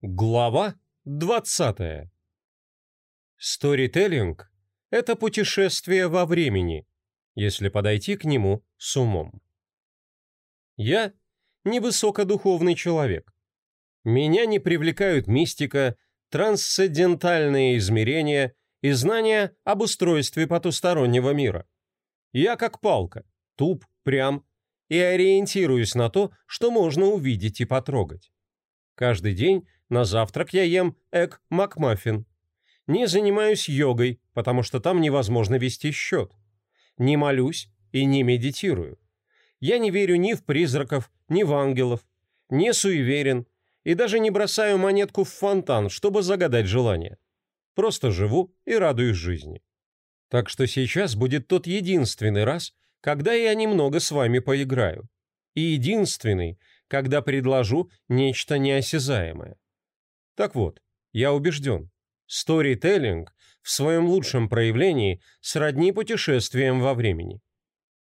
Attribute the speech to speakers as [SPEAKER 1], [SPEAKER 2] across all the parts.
[SPEAKER 1] Глава 20. Сторителлинг – это путешествие во времени, если подойти к нему с умом. Я – невысокодуховный человек. Меня не привлекают мистика, трансцендентальные измерения и знания об устройстве потустороннего мира. Я как палка, туп, прям и ориентируюсь на то, что можно увидеть и потрогать. Каждый день на завтрак я ем эг макмаффин. Не занимаюсь йогой, потому что там невозможно вести счет. Не молюсь и не медитирую. Я не верю ни в призраков, ни в ангелов, не суеверен и даже не бросаю монетку в фонтан, чтобы загадать желание. Просто живу и радуюсь жизни. Так что сейчас будет тот единственный раз, когда я немного с вами поиграю. И единственный, когда предложу нечто неосязаемое. Так вот, я убежден, сторителлинг в своем лучшем проявлении сродни путешествиям во времени.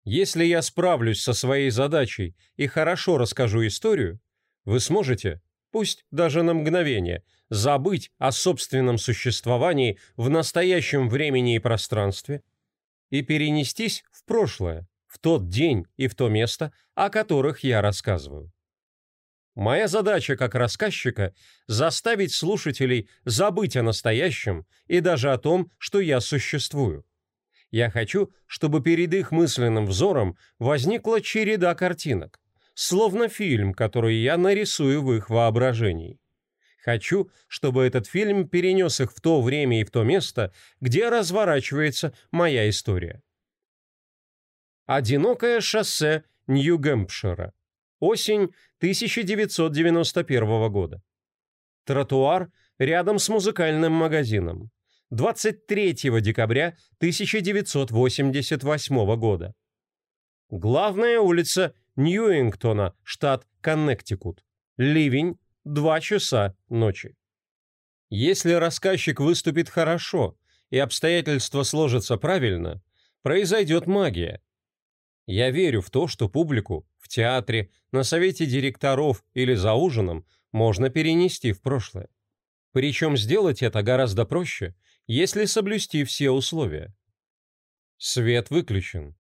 [SPEAKER 1] Если я справлюсь со своей задачей и хорошо расскажу историю, вы сможете, пусть даже на мгновение, забыть о собственном существовании в настоящем времени и пространстве и перенестись в прошлое, в тот день и в то место, о которых я рассказываю. Моя задача как рассказчика – заставить слушателей забыть о настоящем и даже о том, что я существую. Я хочу, чтобы перед их мысленным взором возникла череда картинок, словно фильм, который я нарисую в их воображении. Хочу, чтобы этот фильм перенес их в то время и в то место, где разворачивается моя история. Одинокое шоссе Нью-Гэмпшира. Осень 1991 года. Тротуар рядом с музыкальным магазином. 23 декабря 1988 года. Главная улица Ньюингтона, штат Коннектикут. Ливень, 2 часа ночи. Если рассказчик выступит хорошо и обстоятельства сложатся правильно, произойдет магия. Я верю в то, что публику театре, на совете директоров или за ужином можно перенести в прошлое. Причем сделать это гораздо проще, если соблюсти все условия. Свет выключен.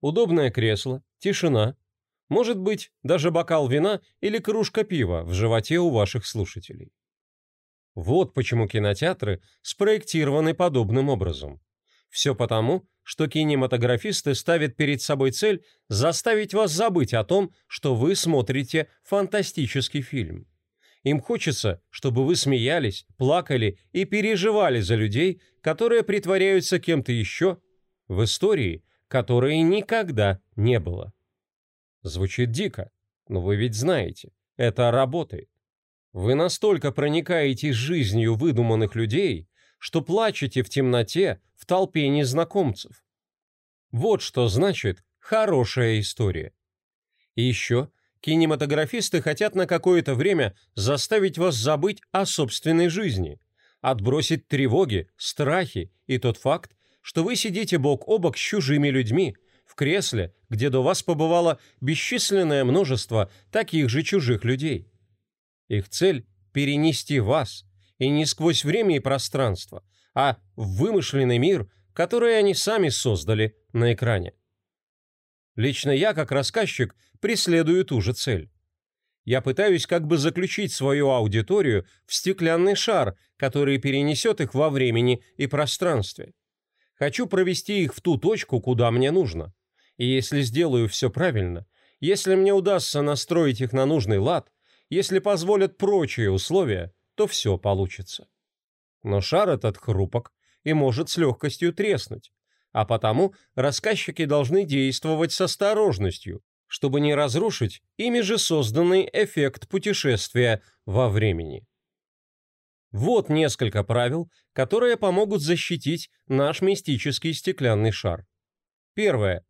[SPEAKER 1] Удобное кресло, тишина. Может быть, даже бокал вина или кружка пива в животе у ваших слушателей. Вот почему кинотеатры спроектированы подобным образом. Все потому, что кинематографисты ставят перед собой цель заставить вас забыть о том, что вы смотрите фантастический фильм. Им хочется, чтобы вы смеялись, плакали и переживали за людей, которые притворяются кем-то еще в истории, которой никогда не было. Звучит дико, но вы ведь знаете, это работает. Вы настолько проникаетесь жизнью выдуманных людей, что плачете в темноте в толпе незнакомцев. Вот что значит хорошая история. И еще кинематографисты хотят на какое-то время заставить вас забыть о собственной жизни, отбросить тревоги, страхи и тот факт, что вы сидите бок о бок с чужими людьми, в кресле, где до вас побывало бесчисленное множество таких же чужих людей. Их цель – перенести вас, и не сквозь время и пространство, а в вымышленный мир, который они сами создали на экране. Лично я, как рассказчик, преследую ту же цель. Я пытаюсь как бы заключить свою аудиторию в стеклянный шар, который перенесет их во времени и пространстве. Хочу провести их в ту точку, куда мне нужно. И если сделаю все правильно, если мне удастся настроить их на нужный лад, если позволят прочие условия, то все получится. Но шар этот хрупок и может с легкостью треснуть, а потому рассказчики должны действовать с осторожностью, чтобы не разрушить ими же созданный эффект путешествия во времени. Вот несколько правил, которые помогут защитить наш мистический стеклянный шар. Первое.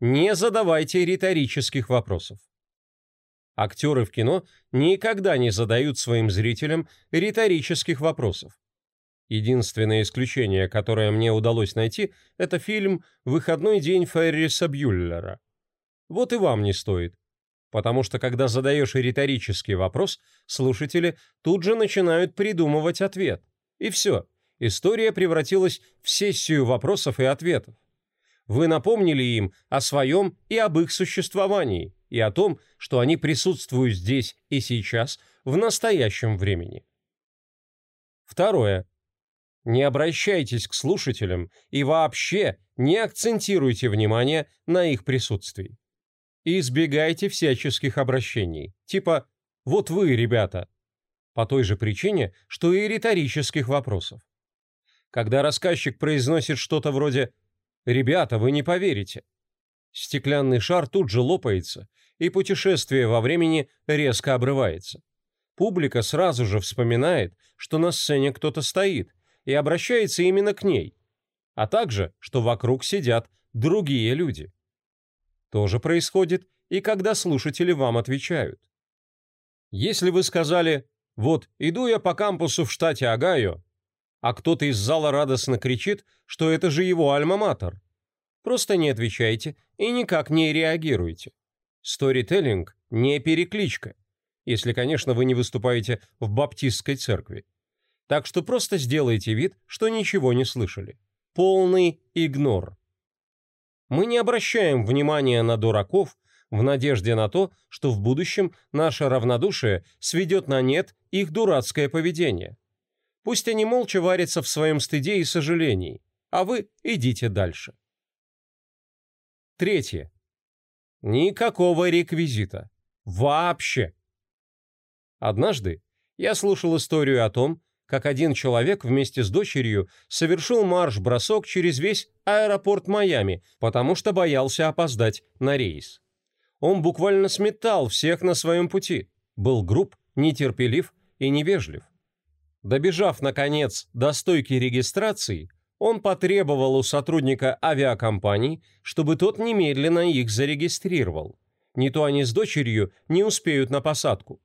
[SPEAKER 1] Не задавайте риторических вопросов. Актеры в кино никогда не задают своим зрителям риторических вопросов. Единственное исключение, которое мне удалось найти, это фильм «Выходной день Ферриса Бьюллера». Вот и вам не стоит. Потому что когда задаешь риторический вопрос, слушатели тут же начинают придумывать ответ. И все, история превратилась в сессию вопросов и ответов. Вы напомнили им о своем и об их существовании, и о том, что они присутствуют здесь и сейчас, в настоящем времени. Второе. Не обращайтесь к слушателям и вообще не акцентируйте внимание на их присутствии. Избегайте всяческих обращений, типа «вот вы, ребята», по той же причине, что и риторических вопросов. Когда рассказчик произносит что-то вроде «ребята, вы не поверите», стеклянный шар тут же лопается, и путешествие во времени резко обрывается. Публика сразу же вспоминает, что на сцене кто-то стоит, и обращается именно к ней, а также, что вокруг сидят другие люди. То же происходит и когда слушатели вам отвечают. Если вы сказали «Вот, иду я по кампусу в штате Огайо», а кто-то из зала радостно кричит, что это же его альма-матер, просто не отвечайте и никак не реагируйте. Сторителлинг не перекличка, если, конечно, вы не выступаете в баптистской церкви. Так что просто сделайте вид, что ничего не слышали. Полный игнор. Мы не обращаем внимания на дураков в надежде на то, что в будущем наше равнодушие сведет на нет их дурацкое поведение. Пусть они молча варятся в своем стыде и сожалении, а вы идите дальше. Третье. Никакого реквизита. Вообще. Однажды я слушал историю о том, как один человек вместе с дочерью совершил марш-бросок через весь аэропорт Майами, потому что боялся опоздать на рейс. Он буквально сметал всех на своем пути, был груб, нетерпелив и невежлив. Добежав, наконец, до стойки регистрации, он потребовал у сотрудника авиакомпании, чтобы тот немедленно их зарегистрировал. Не то они с дочерью не успеют на посадку.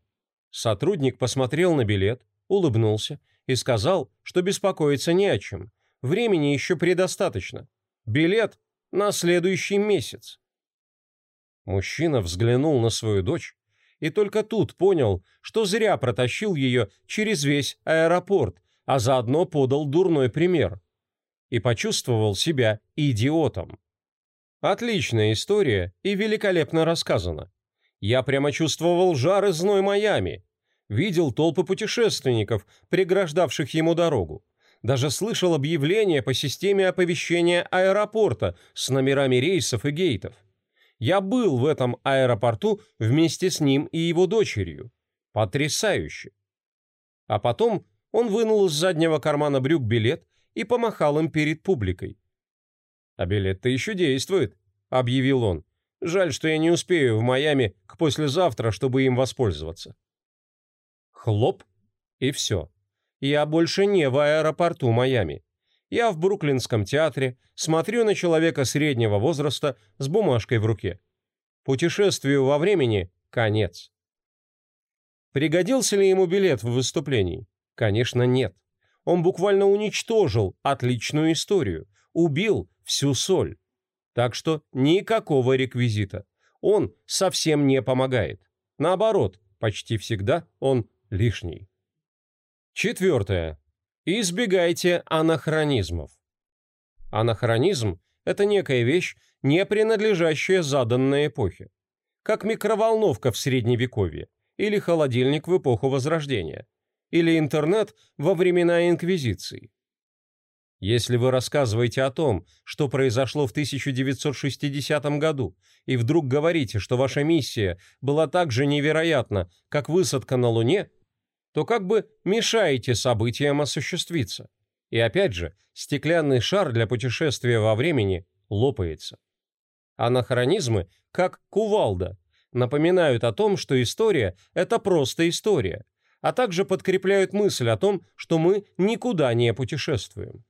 [SPEAKER 1] Сотрудник посмотрел на билет, улыбнулся и сказал, что беспокоиться не о чем. Времени еще предостаточно. Билет на следующий месяц. Мужчина взглянул на свою дочь и только тут понял, что зря протащил ее через весь аэропорт, а заодно подал дурной пример. И почувствовал себя идиотом. Отличная история и великолепно рассказана. Я прямо чувствовал жар и зной Майами, видел толпы путешественников, преграждавших ему дорогу. Даже слышал объявления по системе оповещения аэропорта с номерами рейсов и гейтов. Я был в этом аэропорту вместе с ним и его дочерью. Потрясающе. А потом он вынул из заднего кармана брюк билет и помахал им перед публикой. «А билет-то еще действует», — объявил он. «Жаль, что я не успею в Майами к послезавтра, чтобы им воспользоваться». Хлоп, и все. Я больше не в аэропорту Майами. Я в Бруклинском театре, смотрю на человека среднего возраста с бумажкой в руке. Путешествию во времени – конец. Пригодился ли ему билет в выступлении? Конечно, нет. Он буквально уничтожил отличную историю, убил всю соль. Так что никакого реквизита. Он совсем не помогает. Наоборот, почти всегда он лишний. Четвертое. Избегайте анахронизмов. Анахронизм – это некая вещь, не принадлежащая заданной эпохе. Как микроволновка в Средневековье, или холодильник в эпоху Возрождения, или интернет во времена Инквизиции. Если вы рассказываете о том, что произошло в 1960 году, и вдруг говорите, что ваша миссия была так же невероятна, как высадка на Луне – то как бы мешаете событиям осуществиться. И опять же, стеклянный шар для путешествия во времени лопается. Анахронизмы, как кувалда, напоминают о том, что история – это просто история, а также подкрепляют мысль о том, что мы никуда не путешествуем.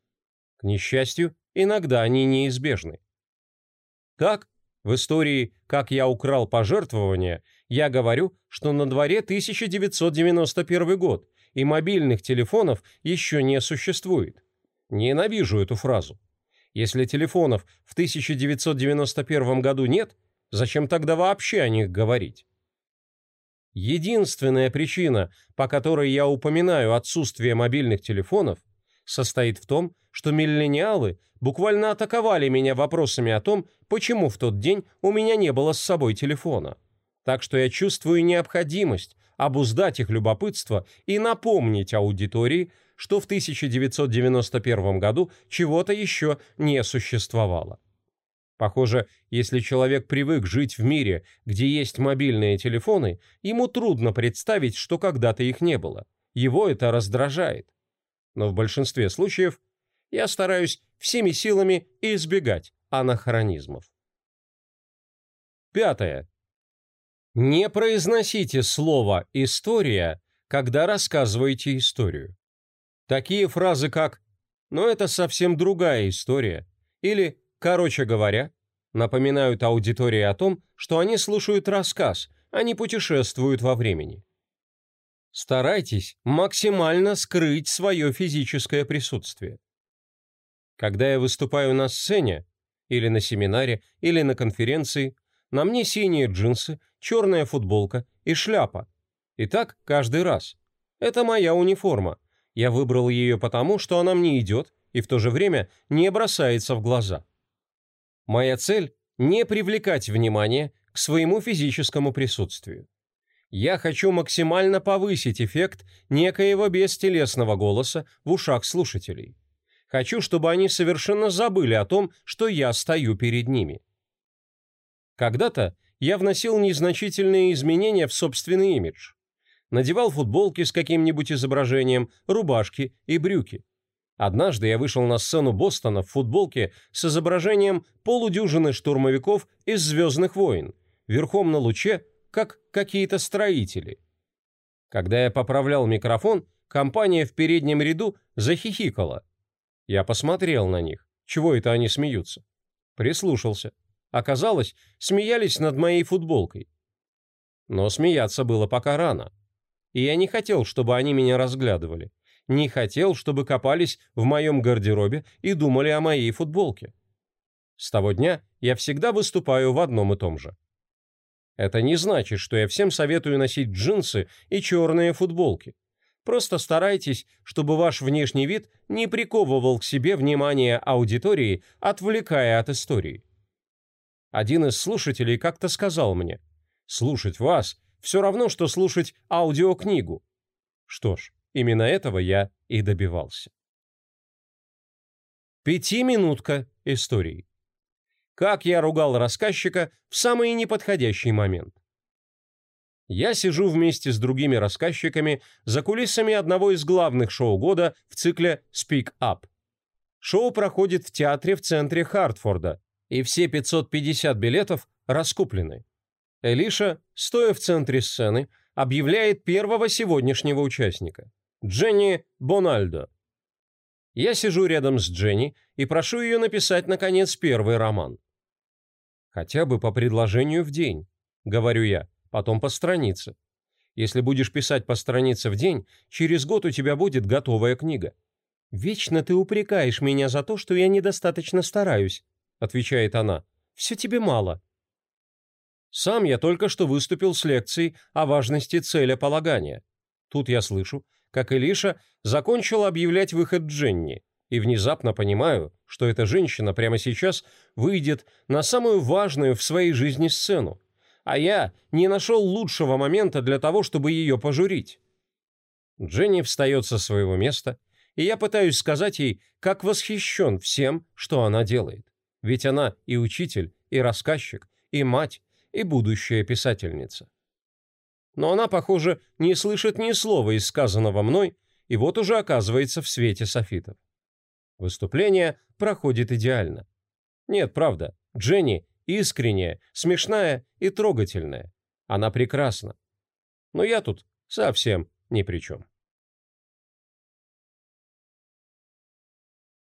[SPEAKER 1] К несчастью, иногда они неизбежны. Так, в истории «Как я украл пожертвования» я говорю, что на дворе 1991 год, и мобильных телефонов еще не существует. Ненавижу эту фразу. Если телефонов в 1991 году нет, зачем тогда вообще о них говорить? Единственная причина, по которой я упоминаю отсутствие мобильных телефонов, состоит в том, что миллениалы буквально атаковали меня вопросами о том, почему в тот день у меня не было с собой телефона. Так что я чувствую необходимость обуздать их любопытство и напомнить аудитории, что в 1991 году чего-то еще не существовало. Похоже, если человек привык жить в мире, где есть мобильные телефоны, ему трудно представить, что когда-то их не было. Его это раздражает. Но в большинстве случаев я стараюсь всеми силами избегать анахронизмов. Пятое. Не произносите слово «история», когда рассказываете историю. Такие фразы, как «но это совсем другая история» или «короче говоря», напоминают аудитории о том, что они слушают рассказ, а не путешествуют во времени. Старайтесь максимально скрыть свое физическое присутствие. Когда я выступаю на сцене, или на семинаре, или на конференции, на мне синие джинсы, черная футболка и шляпа. И так каждый раз. Это моя униформа. Я выбрал ее потому, что она мне идет и в то же время не бросается в глаза. Моя цель – не привлекать внимание к своему физическому присутствию. Я хочу максимально повысить эффект некоего бестелесного голоса в ушах слушателей. Хочу, чтобы они совершенно забыли о том, что я стою перед ними. Когда-то я вносил незначительные изменения в собственный имидж. Надевал футболки с каким-нибудь изображением, рубашки и брюки. Однажды я вышел на сцену Бостона в футболке с изображением полудюжины штурмовиков из «Звездных войн», верхом на луче, как какие-то строители. Когда я поправлял микрофон, компания в переднем ряду захихикала. Я посмотрел на них. Чего это они смеются? Прислушался. Оказалось, смеялись над моей футболкой. Но смеяться было пока рано. И я не хотел, чтобы они меня разглядывали. Не хотел, чтобы копались в моем гардеробе и думали о моей футболке. С того дня я всегда выступаю в одном и том же. Это не значит, что я всем советую носить джинсы и черные футболки. Просто старайтесь, чтобы ваш внешний вид не приковывал к себе внимание аудитории, отвлекая от истории. Один из слушателей как-то сказал мне, слушать вас все равно, что слушать аудиокнигу. Что ж, именно этого я и добивался. Пятиминутка истории. Как я ругал рассказчика в самый неподходящий момент. Я сижу вместе с другими рассказчиками за кулисами одного из главных шоу года в цикле «Speak Up». Шоу проходит в театре в центре Хартфорда, и все 550 билетов раскуплены. Элиша, стоя в центре сцены, объявляет первого сегодняшнего участника – Дженни Бональдо. Я сижу рядом с Дженни и прошу ее написать, наконец, первый роман. «Хотя бы по предложению в день», — говорю я, потом по странице. Если будешь писать по странице в день, через год у тебя будет готовая книга. Вечно ты упрекаешь меня за то, что я недостаточно стараюсь, отвечает она. «Все тебе мало». Сам я только что выступил с лекцией о важности целеполагания. Тут я слышу, как Илиша закончила объявлять выход Дженни, и внезапно понимаю, что эта женщина прямо сейчас выйдет на самую важную в своей жизни сцену, а я не нашел лучшего момента для того, чтобы ее пожурить. Дженни встает со своего места, и я пытаюсь сказать ей, как восхищен всем, что она делает. Ведь она и учитель, и рассказчик, и мать, и будущая писательница. Но она, похоже, не слышит ни слова из сказанного мной, и вот уже оказывается в свете софитов. Выступление проходит идеально. Нет, правда, Дженни искренняя, смешная и трогательная. Она прекрасна. Но я тут совсем ни при чем.